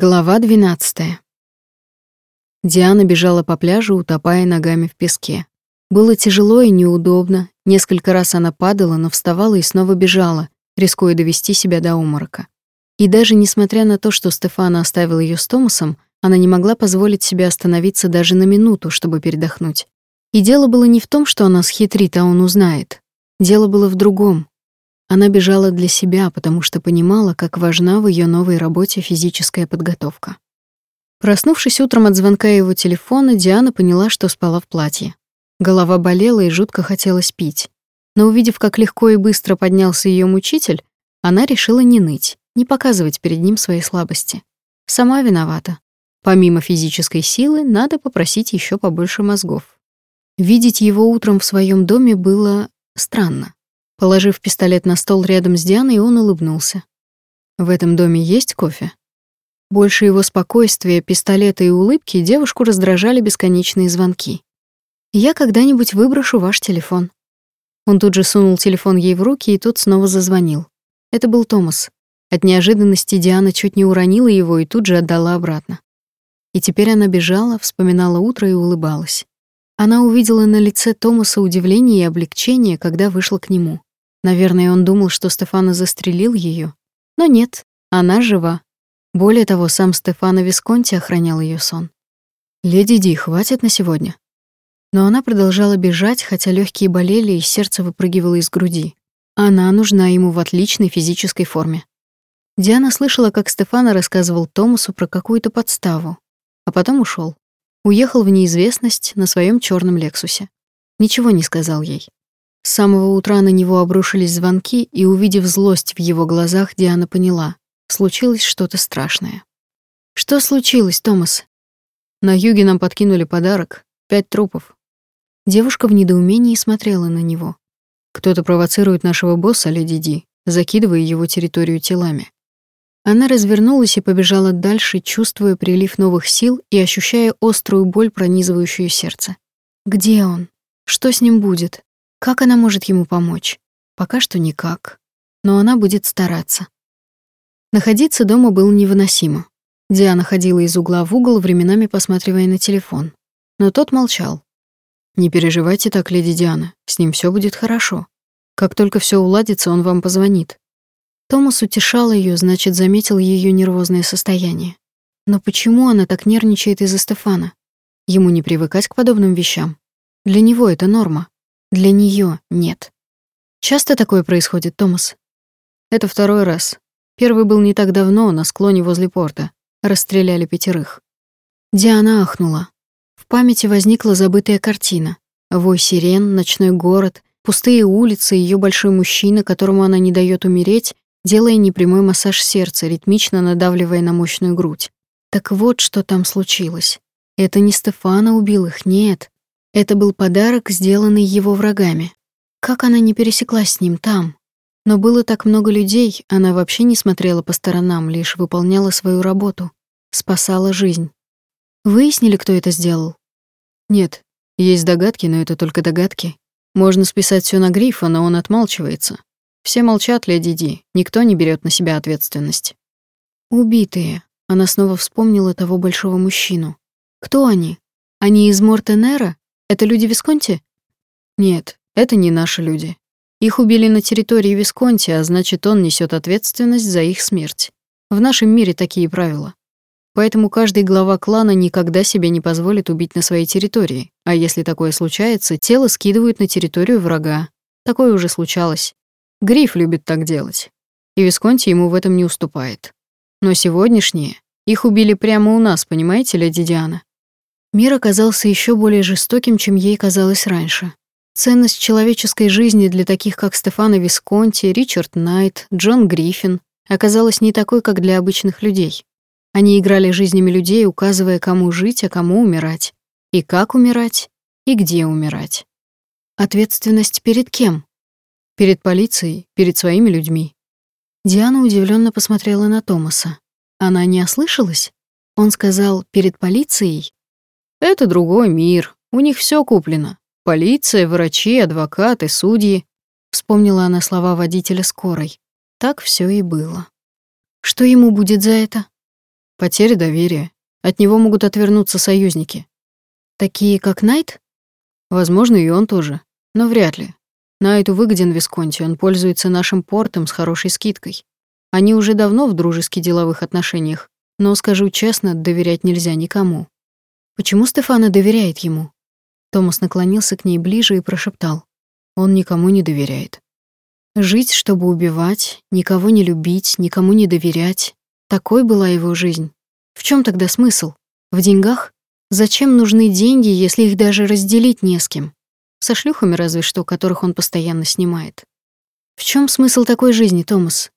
Глава 12. Диана бежала по пляжу, утопая ногами в песке. Было тяжело и неудобно. Несколько раз она падала, но вставала и снова бежала, рискуя довести себя до уморока. И даже несмотря на то, что Стефана оставил ее с Томасом, она не могла позволить себе остановиться даже на минуту, чтобы передохнуть. И дело было не в том, что она схитрит, а он узнает. Дело было в другом. Она бежала для себя, потому что понимала, как важна в ее новой работе физическая подготовка. Проснувшись утром от звонка его телефона, Диана поняла, что спала в платье. Голова болела и жутко хотелось пить. Но увидев, как легко и быстро поднялся ее мучитель, она решила не ныть, не показывать перед ним свои слабости. Сама виновата. Помимо физической силы, надо попросить еще побольше мозгов. Видеть его утром в своем доме было странно. Положив пистолет на стол рядом с Дианой, он улыбнулся. «В этом доме есть кофе?» Больше его спокойствия, пистолета и улыбки девушку раздражали бесконечные звонки. «Я когда-нибудь выброшу ваш телефон». Он тут же сунул телефон ей в руки, и тот снова зазвонил. Это был Томас. От неожиданности Диана чуть не уронила его и тут же отдала обратно. И теперь она бежала, вспоминала утро и улыбалась. Она увидела на лице Томаса удивление и облегчение, когда вышла к нему. Наверное, он думал, что Стефана застрелил ее, Но нет, она жива. Более того, сам Стефано Висконти охранял ее сон. «Леди Ди, хватит на сегодня». Но она продолжала бежать, хотя легкие болели и сердце выпрыгивало из груди. Она нужна ему в отличной физической форме. Диана слышала, как Стефано рассказывал Томасу про какую-то подставу, а потом ушел. Уехал в неизвестность на своем черном Лексусе. Ничего не сказал ей. С самого утра на него обрушились звонки, и, увидев злость в его глазах, Диана поняла — случилось что-то страшное. «Что случилось, Томас?» «На юге нам подкинули подарок. Пять трупов». Девушка в недоумении смотрела на него. «Кто-то провоцирует нашего босса, леди Ди, закидывая его территорию телами». Она развернулась и побежала дальше, чувствуя прилив новых сил и ощущая острую боль, пронизывающую сердце. Где он? Что с ним будет? Как она может ему помочь? Пока что никак. Но она будет стараться. Находиться дома было невыносимо. Диана ходила из угла в угол, временами посматривая на телефон. Но тот молчал. «Не переживайте так, леди Диана, с ним все будет хорошо. Как только все уладится, он вам позвонит». Томас утешал ее, значит, заметил ее нервозное состояние. Но почему она так нервничает из-за Стефана? Ему не привыкать к подобным вещам. Для него это норма. Для нее нет. Часто такое происходит, Томас? Это второй раз. Первый был не так давно, на склоне возле порта. Расстреляли пятерых. Диана ахнула. В памяти возникла забытая картина. Вой сирен, ночной город, пустые улицы, ее большой мужчина, которому она не дает умереть, делая непрямой массаж сердца, ритмично надавливая на мощную грудь. Так вот, что там случилось. Это не Стефана убил их, нет. Это был подарок, сделанный его врагами. Как она не пересеклась с ним там? Но было так много людей, она вообще не смотрела по сторонам, лишь выполняла свою работу, спасала жизнь. Выяснили, кто это сделал? Нет, есть догадки, но это только догадки. Можно списать все на Грифа, но он отмалчивается. Все молчат, леди Ди, никто не берет на себя ответственность. Убитые. Она снова вспомнила того большого мужчину. Кто они? Они из Мортенера? Это люди Висконти? Нет, это не наши люди. Их убили на территории Висконти, а значит, он несет ответственность за их смерть. В нашем мире такие правила. Поэтому каждый глава клана никогда себе не позволит убить на своей территории, а если такое случается, тело скидывают на территорию врага. Такое уже случалось. Гриф любит так делать. И Висконти ему в этом не уступает. Но сегодняшние, их убили прямо у нас, понимаете, леди Диана? Мир оказался еще более жестоким, чем ей казалось раньше. Ценность человеческой жизни для таких, как Стефано Висконти, Ричард Найт, Джон Гриффин, оказалась не такой, как для обычных людей. Они играли жизнями людей, указывая, кому жить, а кому умирать. И как умирать, и где умирать. Ответственность перед кем? Перед полицией, перед своими людьми. Диана удивленно посмотрела на Томаса. Она не ослышалась? Он сказал «перед полицией», это другой мир. У них все куплено. Полиция, врачи, адвокаты, судьи. Вспомнила она слова водителя скорой. Так все и было. Что ему будет за это? Потеря доверия. От него могут отвернуться союзники. Такие, как Найт? Возможно, и он тоже. Но вряд ли. Найту выгоден Висконти, он пользуется нашим портом с хорошей скидкой. Они уже давно в дружеских деловых отношениях, но, скажу честно, доверять нельзя никому. Почему Стефана доверяет ему? Томас наклонился к ней ближе и прошептал. Он никому не доверяет. Жить, чтобы убивать, никого не любить, никому не доверять. Такой была его жизнь. В чем тогда смысл? В деньгах? Зачем нужны деньги, если их даже разделить не с кем? Со шлюхами разве что, которых он постоянно снимает. В чем смысл такой жизни, Томас?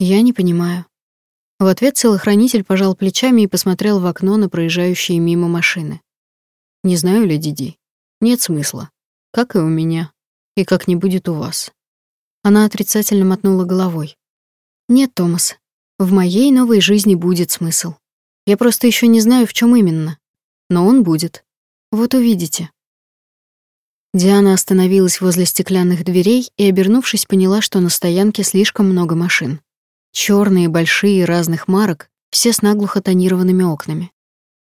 Я не понимаю. В ответ целохранитель пожал плечами и посмотрел в окно на проезжающие мимо машины. Не знаю, леди Ди. Нет смысла. Как и у меня. И как не будет у вас. Она отрицательно мотнула головой. Нет, Томас. В моей новой жизни будет смысл. Я просто еще не знаю, в чем именно. Но он будет. Вот увидите. Диана остановилась возле стеклянных дверей и, обернувшись, поняла, что на стоянке слишком много машин. Черные, большие, разных марок, все с наглухо тонированными окнами.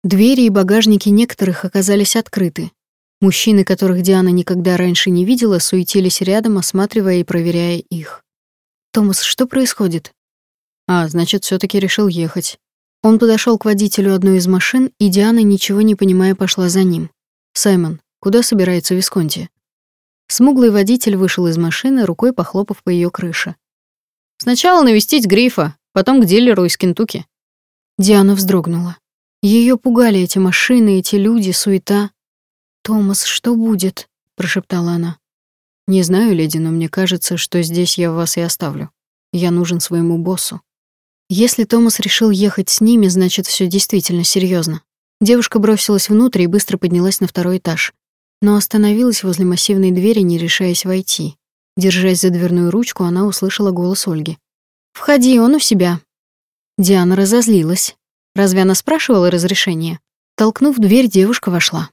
Двери и багажники некоторых оказались открыты. Мужчины, которых Диана никогда раньше не видела, суетились рядом, осматривая и проверяя их. «Томас, что происходит?» «А, значит, все таки решил ехать». Он подошел к водителю одной из машин, и Диана, ничего не понимая, пошла за ним. «Саймон, куда собирается Висконти?» Смуглый водитель вышел из машины, рукой похлопав по ее крыше. Сначала навестить Грифа, потом к дилеру из Кентукки. Диана вздрогнула. Ее пугали эти машины, эти люди, суета. «Томас, что будет?» — прошептала она. «Не знаю, леди, но мне кажется, что здесь я вас и оставлю. Я нужен своему боссу». Если Томас решил ехать с ними, значит, все действительно серьезно. Девушка бросилась внутрь и быстро поднялась на второй этаж, но остановилась возле массивной двери, не решаясь войти. Держась за дверную ручку, она услышала голос Ольги. «Входи, он у себя». Диана разозлилась. Разве она спрашивала разрешения? Толкнув дверь, девушка вошла.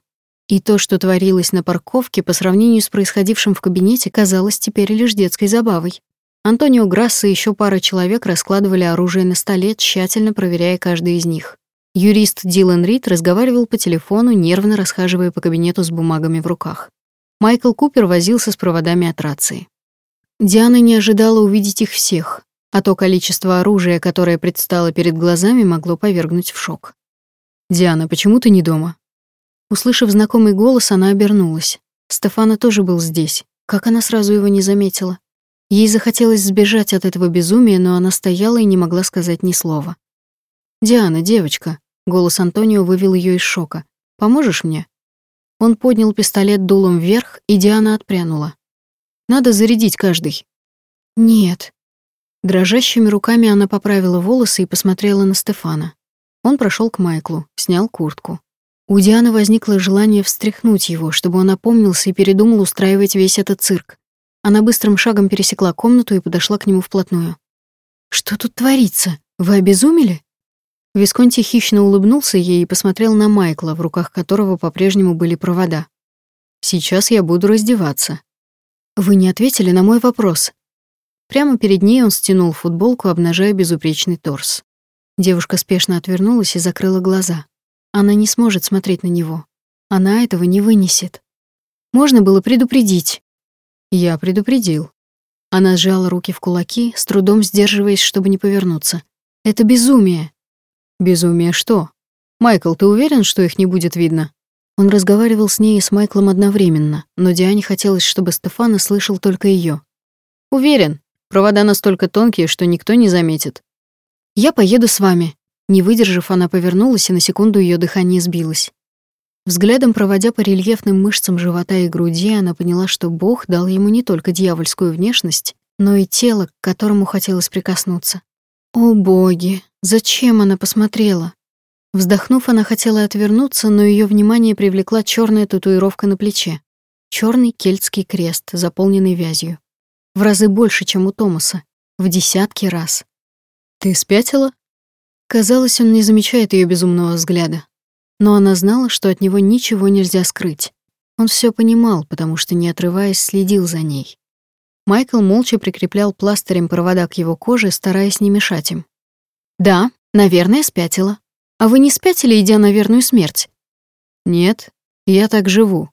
И то, что творилось на парковке, по сравнению с происходившим в кабинете, казалось теперь лишь детской забавой. Антонио Грасса и еще пара человек раскладывали оружие на столе, тщательно проверяя каждый из них. Юрист Дилан Рид разговаривал по телефону, нервно расхаживая по кабинету с бумагами в руках. Майкл Купер возился с проводами от рации. Диана не ожидала увидеть их всех, а то количество оружия, которое предстало перед глазами, могло повергнуть в шок. «Диана, почему ты не дома?» Услышав знакомый голос, она обернулась. Стефана тоже был здесь. Как она сразу его не заметила? Ей захотелось сбежать от этого безумия, но она стояла и не могла сказать ни слова. «Диана, девочка», — голос Антонио вывел ее из шока. «Поможешь мне?» Он поднял пистолет дулом вверх, и Диана отпрянула. «Надо зарядить каждый». «Нет». Дрожащими руками она поправила волосы и посмотрела на Стефана. Он прошел к Майклу, снял куртку. У Дианы возникло желание встряхнуть его, чтобы он опомнился и передумал устраивать весь этот цирк. Она быстрым шагом пересекла комнату и подошла к нему вплотную. «Что тут творится? Вы обезумели?» Висконти хищно улыбнулся ей и посмотрел на Майкла, в руках которого по-прежнему были провода. «Сейчас я буду раздеваться». «Вы не ответили на мой вопрос». Прямо перед ней он стянул футболку, обнажая безупречный торс. Девушка спешно отвернулась и закрыла глаза. Она не сможет смотреть на него. Она этого не вынесет. Можно было предупредить. Я предупредил. Она сжала руки в кулаки, с трудом сдерживаясь, чтобы не повернуться. Это безумие. Безумие что? Майкл, ты уверен, что их не будет видно? Он разговаривал с ней и с Майклом одновременно, но Диане хотелось, чтобы Стефана слышал только ее. Уверен. Провода настолько тонкие, что никто не заметит. Я поеду с вами. Не выдержав, она повернулась, и на секунду ее дыхание сбилось. Взглядом проводя по рельефным мышцам живота и груди, она поняла, что Бог дал ему не только дьявольскую внешность, но и тело, к которому хотелось прикоснуться. О боги, зачем она посмотрела? Вздохнув, она хотела отвернуться, но ее внимание привлекла черная татуировка на плече. черный кельтский крест, заполненный вязью. В разы больше, чем у Томаса. В десятки раз. «Ты спятила?» Казалось, он не замечает ее безумного взгляда. Но она знала, что от него ничего нельзя скрыть. Он все понимал, потому что, не отрываясь, следил за ней. Майкл молча прикреплял пластырем провода к его коже, стараясь не мешать им. «Да, наверное, спятила». А вы не спятили, идя на верную смерть? Нет, я так живу.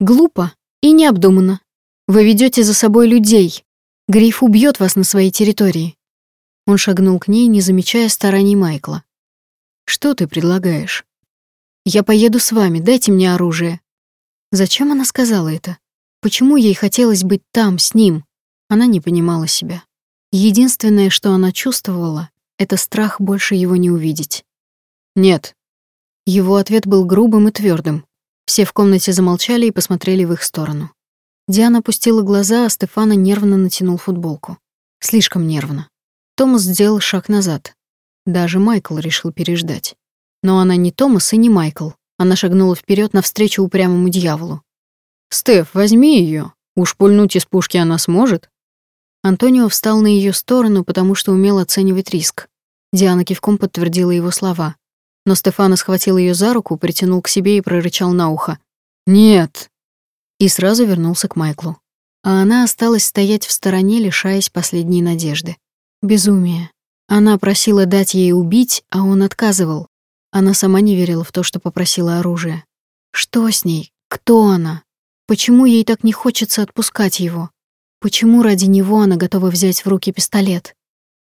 Глупо и необдуманно. Вы ведете за собой людей. Гриф убьет вас на своей территории. Он шагнул к ней, не замечая стараний Майкла. Что ты предлагаешь? Я поеду с вами, дайте мне оружие. Зачем она сказала это? Почему ей хотелось быть там, с ним? Она не понимала себя. Единственное, что она чувствовала, это страх больше его не увидеть. Нет. Его ответ был грубым и твердым. Все в комнате замолчали и посмотрели в их сторону. Диана опустила глаза, а Стефана нервно натянул футболку. Слишком нервно. Томас сделал шаг назад. Даже Майкл решил переждать. Но она не Томас и не Майкл. Она шагнула вперед навстречу упрямому дьяволу. «Стеф, возьми ее. Уж пульнуть из пушки она сможет?» Антонио встал на ее сторону, потому что умел оценивать риск. Диана кивком подтвердила его слова. Но Стефана схватил ее за руку, притянул к себе и прорычал на ухо. «Нет!» И сразу вернулся к Майклу. А она осталась стоять в стороне, лишаясь последней надежды. Безумие. Она просила дать ей убить, а он отказывал. Она сама не верила в то, что попросила оружие. Что с ней? Кто она? Почему ей так не хочется отпускать его? Почему ради него она готова взять в руки пистолет?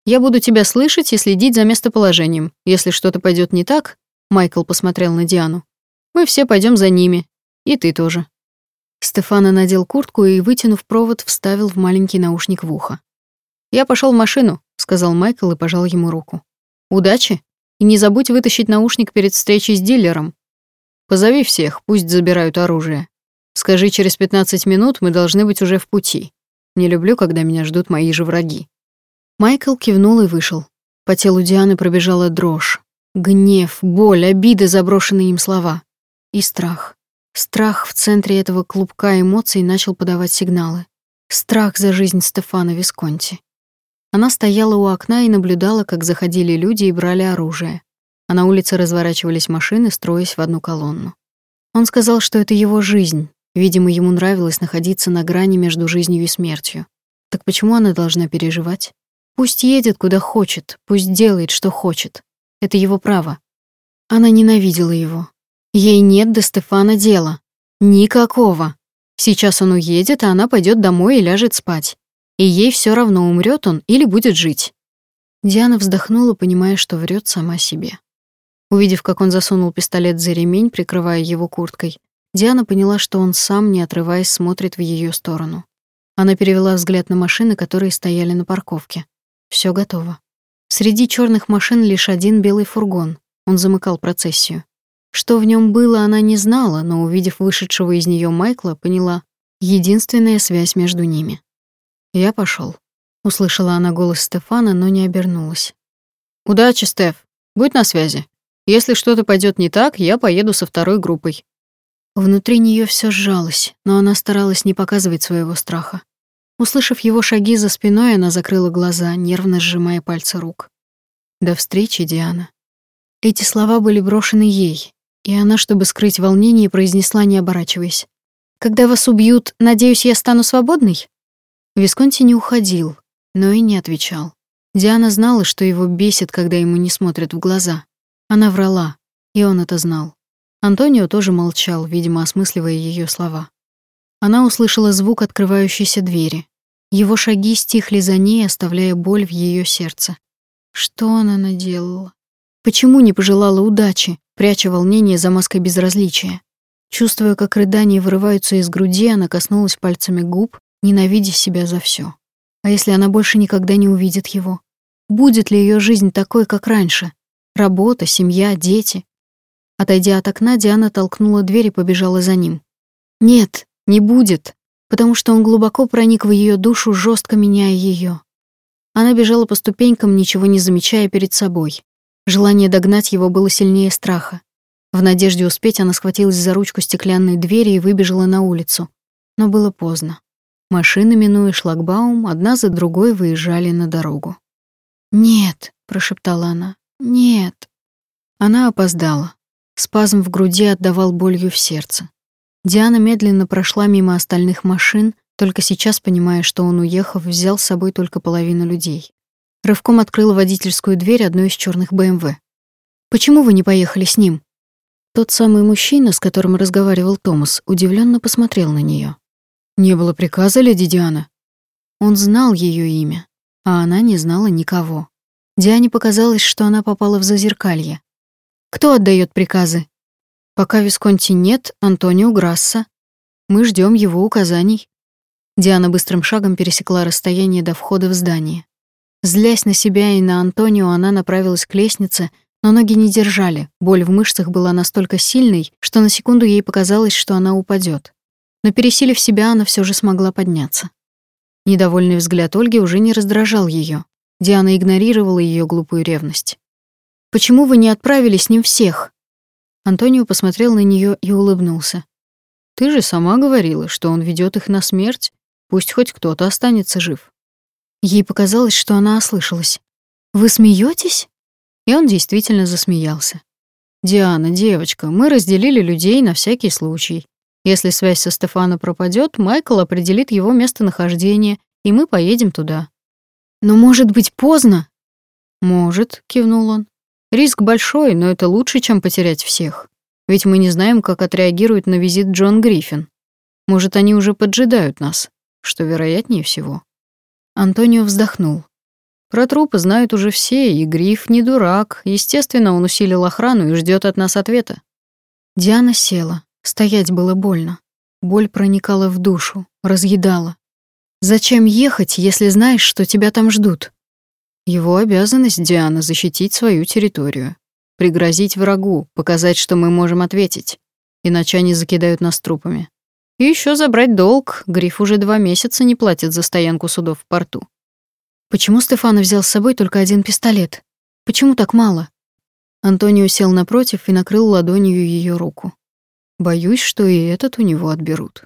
Я буду тебя слышать и следить за местоположением. Если что-то пойдет не так, Майкл посмотрел на Диану. Мы все пойдем за ними. И ты тоже. Стефана надел куртку и, вытянув провод, вставил в маленький наушник в ухо. «Я пошел в машину», — сказал Майкл и пожал ему руку. «Удачи, и не забудь вытащить наушник перед встречей с дилером. Позови всех, пусть забирают оружие. Скажи, через 15 минут мы должны быть уже в пути. Не люблю, когда меня ждут мои же враги». Майкл кивнул и вышел. По телу Дианы пробежала дрожь. Гнев, боль, обиды, заброшенные им слова. И страх. Страх в центре этого клубка эмоций начал подавать сигналы. Страх за жизнь Стефана Висконти. Она стояла у окна и наблюдала, как заходили люди и брали оружие. А на улице разворачивались машины, строясь в одну колонну. Он сказал, что это его жизнь, Видимо, ему нравилось находиться на грани между жизнью и смертью. Так почему она должна переживать? Пусть едет куда хочет, пусть делает, что хочет. Это его право. Она ненавидела его. Ей нет до Стефана дела. Никакого. Сейчас он уедет, а она пойдет домой и ляжет спать. И ей все равно, умрет он или будет жить. Диана вздохнула, понимая, что врет сама себе. Увидев, как он засунул пистолет за ремень, прикрывая его курткой, Диана поняла, что он сам, не отрываясь, смотрит в ее сторону. Она перевела взгляд на машины, которые стояли на парковке. Все готово. Среди черных машин лишь один белый фургон. Он замыкал процессию. Что в нем было, она не знала, но, увидев вышедшего из нее Майкла, поняла — единственная связь между ними. «Я пошел. услышала она голос Стефана, но не обернулась. «Удачи, Стеф. Будь на связи. Если что-то пойдет не так, я поеду со второй группой. Внутри нее все сжалось, но она старалась не показывать своего страха. Услышав его шаги за спиной, она закрыла глаза, нервно сжимая пальцы рук. «До встречи, Диана». Эти слова были брошены ей, и она, чтобы скрыть волнение, произнесла, не оборачиваясь. «Когда вас убьют, надеюсь, я стану свободной?» Висконти не уходил, но и не отвечал. Диана знала, что его бесит, когда ему не смотрят в глаза. Она врала, и он это знал. Антонио тоже молчал, видимо, осмысливая ее слова. Она услышала звук открывающейся двери. Его шаги стихли за ней, оставляя боль в ее сердце. Что она наделала? Почему не пожелала удачи, пряча волнение за маской безразличия? Чувствуя, как рыдания вырываются из груди, она коснулась пальцами губ, ненавидя себя за все. А если она больше никогда не увидит его? Будет ли ее жизнь такой, как раньше? Работа, семья, дети. Отойдя от окна, Диана толкнула дверь и побежала за ним. Нет, не будет, потому что он глубоко проник в ее душу, жестко меняя ее. Она бежала по ступенькам, ничего не замечая перед собой. Желание догнать его было сильнее страха. В надежде успеть она схватилась за ручку стеклянной двери и выбежала на улицу. Но было поздно. Машины, минуя шлагбаум, одна за другой выезжали на дорогу. «Нет», — прошептала она, — «нет». Она опоздала. Спазм в груди отдавал болью в сердце. Диана медленно прошла мимо остальных машин, только сейчас понимая, что он, уехав, взял с собой только половину людей. Рывком открыла водительскую дверь одной из черных БМВ. Почему вы не поехали с ним?» Тот самый мужчина, с которым разговаривал Томас, удивленно посмотрел на нее. «Не было приказа, леди Диана?» Он знал ее имя, а она не знала никого. Диане показалось, что она попала в зазеркалье. «Кто отдает приказы?» «Пока Висконти нет, Антонио Грасса. Мы ждем его указаний». Диана быстрым шагом пересекла расстояние до входа в здание. Злясь на себя и на Антонио, она направилась к лестнице, но ноги не держали. Боль в мышцах была настолько сильной, что на секунду ей показалось, что она упадет. Но пересилив себя, она все же смогла подняться. Недовольный взгляд Ольги уже не раздражал ее. Диана игнорировала ее глупую ревность. «Почему вы не отправили с ним всех?» Антонио посмотрел на нее и улыбнулся. «Ты же сама говорила, что он ведет их на смерть. Пусть хоть кто-то останется жив». Ей показалось, что она ослышалась. «Вы смеетесь? И он действительно засмеялся. «Диана, девочка, мы разделили людей на всякий случай. Если связь со Стефано пропадет, Майкл определит его местонахождение, и мы поедем туда. Но может быть поздно? Может, кивнул он. Риск большой, но это лучше, чем потерять всех. Ведь мы не знаем, как отреагирует на визит Джон Гриффин. Может, они уже поджидают нас, что вероятнее всего. Антонио вздохнул. Про трупы знают уже все, и Гриф не дурак. Естественно, он усилил охрану и ждет от нас ответа. Диана села. Стоять было больно. Боль проникала в душу, разъедала. Зачем ехать, если знаешь, что тебя там ждут? Его обязанность, Диана, защитить свою территорию. Пригрозить врагу, показать, что мы можем ответить. Иначе они закидают нас трупами. И еще забрать долг. Гриф уже два месяца не платит за стоянку судов в порту. Почему Стефана взял с собой только один пистолет? Почему так мало? Антонио сел напротив и накрыл ладонью ее руку. Боюсь, что и этот у него отберут.